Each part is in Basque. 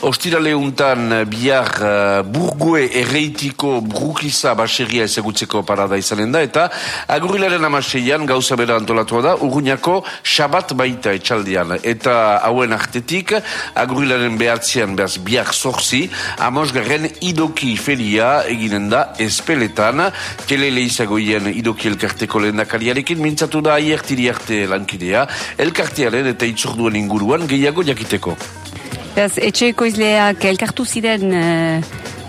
Ostirale untan bihar uh, burgue erreitiko brukiza baseria ezagutzeko parada izanen da, eta agurilaren amaseian gauza bera antolatua da, urruñako sabat baita etxaldian. Eta hauen artetik, agurilaren behatzean behaz bihar zorzi, amosgarren idoki feria eginen da espeletan, kelele izagoien idoki elkarteko lehen dakariarekin, mintzatu da aiertiri arte lankidea, elkartearen eta itzorduen inguruan gehiago jakiteko. Beraz, etxe ekoizleak elkartu ziren uh,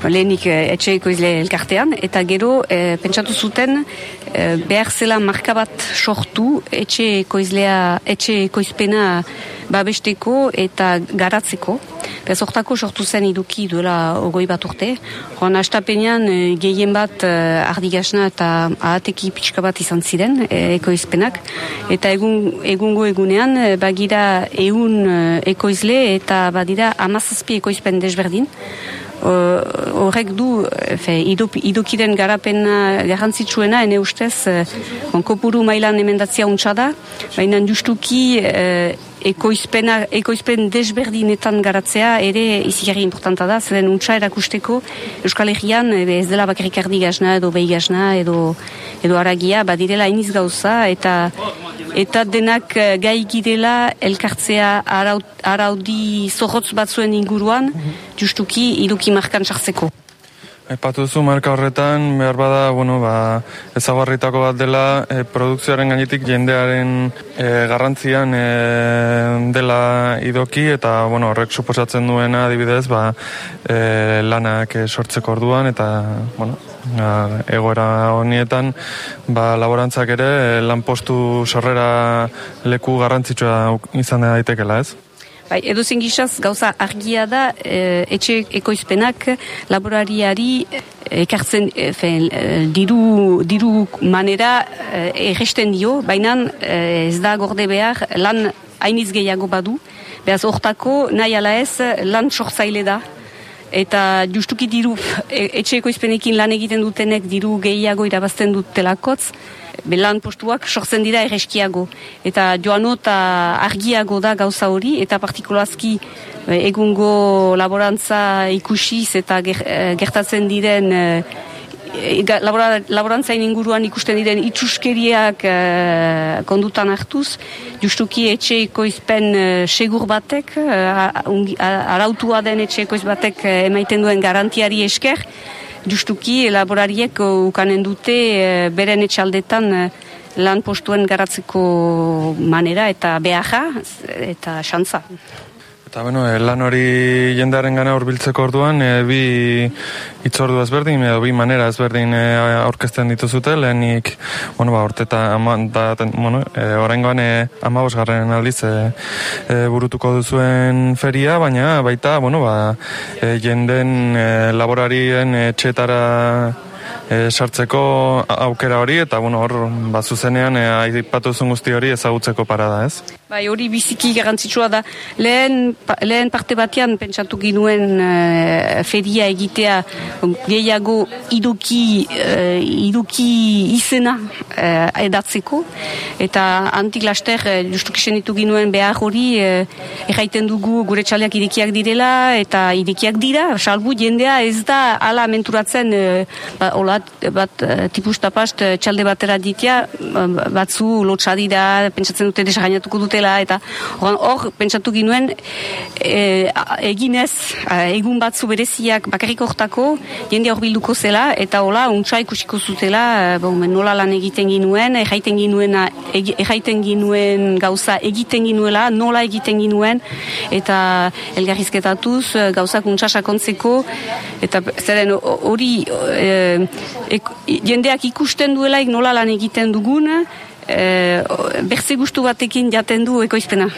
lehenik uh, etxe ekoizle elkartean, eta gero uh, pentsatu zuten uh, behar zela marka bat sortu etxe ekoizlea, etxe ekoizpena babesteko eta garatzeko. Beraz, ortako sortu zen iduki duela ogoi bat urte. Joan, astapenean gehien bat uh, ardigasna eta ahateki pixka bat izan ziren ekoizpenak. Eta egun, egungo egunean bagira eun ekoizle eta badira dira amazazpi ekoizpen desberdin. Horrek du, fe, idukiren garapen garrantzitsuena, ene ustez, uh, kopuru mailan emendatzia untsa da, baina justuki uh, ekoizpena, ekoizpen desberdinetan garatzea ere izigarri importanta da, zeren untsa erakusteko Euskal Herrian ez dela bakarrik ardi gazna edo behi gazna edo, edo aragia, badirela iniz gauza eta eta denak eh, gai girela elkartzea araud, araudi zorrotz batzuen inguruan, justuki iduki markan sartzeko. Epatu zu marka horretan, behar bada, bueno, ba, ezagarritako bat dela, e, produkzioaren gainetik jendearen e, garrantzian e, dela idoki, eta bueno, horrek suposatzen duena adibidez, ba, e, lanak sortzeko orduan, eta bueno, ba, egoera honietan, ba, laborantzak ere, lanpostu sorrera leku garrantzitsua izan da daitekela, ez? Bai, edo gisaz, gauza argia da, e, etxe ekoizpenak laborariari e, ekartzen e, e, diru, diru manera e, erresten dio, baina ez da gorde behar lan hainiz gehiago badu. Beaz, hortako nahi ala ez lan sortzaile da. Eta justuki diru, etxe ekoizpenekin lan egiten dutenek diru gehiago irabazten dutelakotz, belan postuak sortzen dira erreskiago. Eta joano eta argiago da gauza hori, eta partikulazki eh, egungo laborantza ikusiz eta eh, gertatzen diren e, laborantzain inguruan ikusten diren itxuskeriak kondutan hartuz, justuki etxe ekoizpen segur batek, arautua den etxe ekoiz batek emaiten duen garantiari esker, justuki elaborariek ukanen dute e, beren etxaldetan e, lan postuen garatzeko manera eta beharra eta xantza. Eta bueno, eh, lan hori jendearen gana urbiltzeko orduan, e, bi itzordu ezberdin, edo bi manera ezberdin e, aurkezten dituzute, lehenik, bueno, ba, orteta, ama, da, bueno, e, oraingoan e, aldiz e, burutuko duzuen feria, baina baita, bueno, ba, e, jenden e, laborarien etxetara e, sartzeko aukera hori, eta bueno, hor, ba, zuzenean, e, aipatu zuen guzti hori ezagutzeko parada, ez? Bai, hori biziki garantzitsua da. Lehen, lehen parte batean pentsatu ginuen uh, feria egitea gehiago iduki, uh, iduki izena uh, edatzeko. Eta antik laster, uh, justuk ditu ginuen behar hori, uh, erraiten dugu gure txaleak irekiak direla, eta irekiak dira, salbu jendea ez da ala menturatzen uh, ba, olat, bat uh, tipus tapast txalde batera ditia, batzu lotxadira, pentsatzen dute desagainatuko dute dutela eta hor pentsatu ginuen e, eginez egun batzu bereziak bakarrik hortako jende hor bilduko zela eta hola untsa ikusiko zutela bon, nola lan egiten ginuen erraiten ginuen erraiten ginuen gauza egiten ginuela nola egiten ginuen eta elgarrizketatuz gauzak untsa sakontzeko eta zeren hori e, jendeak ikusten duelaik nola lan egiten dugun e, berze gustu batekin jaten du ekoizpena.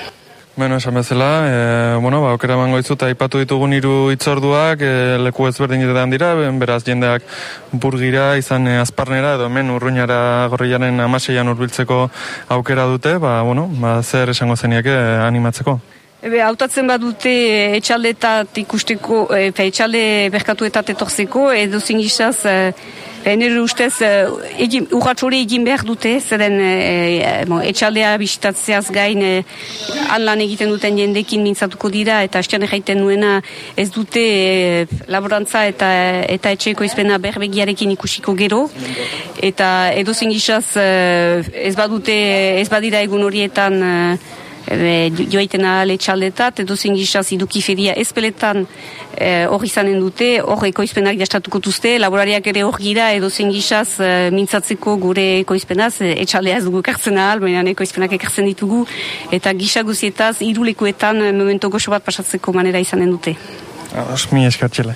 Bueno, esan bezala, e, bueno, ba, okera mango izuta ipatu ditugun hiru itzorduak, e, leku ezberdin dira, beraz jendeak burgira, izan e, azparnera, edo hemen urruñara gorriaren amaseian urbiltzeko aukera dute, ba, bueno, ba, zer esango zeniak e, animatzeko? Ebe, hautatzen badute etxaldetat ikusteko, e, etxalde berkatuetat etorzeko, edo zingizaz, e, Ben ere ustez, uh, urratxore egin behar dute, zeren uh, etxaldea bisitatzeaz gain uh, lan egiten duten jendekin mintzatuko dira, eta hastean egiten nuena ez dute uh, laborantza eta eta etxeko izpena berbegiarekin ikusiko gero, eta edo gisaz uh, ez badute, ez badira egun horietan joaiten ahal etxaldetat, edo zingizaz iduki feria ezpeletan eh, hor izanen dute, hor ekoizpenak jastatuko tuzte, laborariak ere hor gira, edo zingizaz eh, mintzatzeko gure ekoizpenaz, eh, etxaldea ez dugu ekartzen ahal, baina ekoizpenak ekartzen ditugu, eta gisa guzietaz, irulekuetan momento goxo bat pasatzeko manera izanen dute. Ados, mi eskartxela.